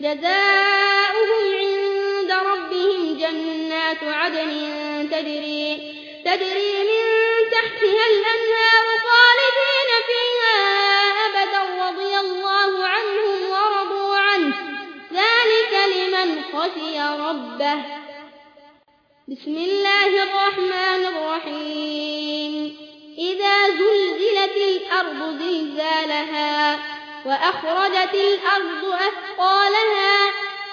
جزاؤهم عند ربهم جنات عدن تجري, تجري من تحتها الأنهار خالدين فيها أبدا رضي الله عنهم ورضوا عنه. ذلك لمن خشي ربه. بسم الله الرحمن الرحيم. إذا زلزلت الأرض زلزالها وأخرجت الأرض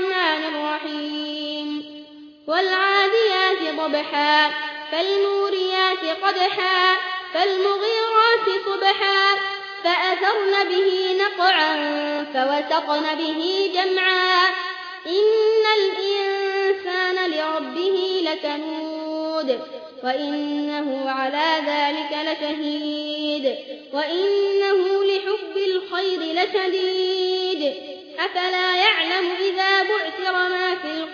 الرحمن الرحيم. والعاديات ضبحا فالموريات قدحا فالمغيرات صبحا فأثرن به نقعا فوسقن به جمعا. إن الإنسان لربه لكنود وإنه على ذلك لشهيد. وإنه لحب الخير لشديد. أفلا يعلم إذا بعثر ما في القبور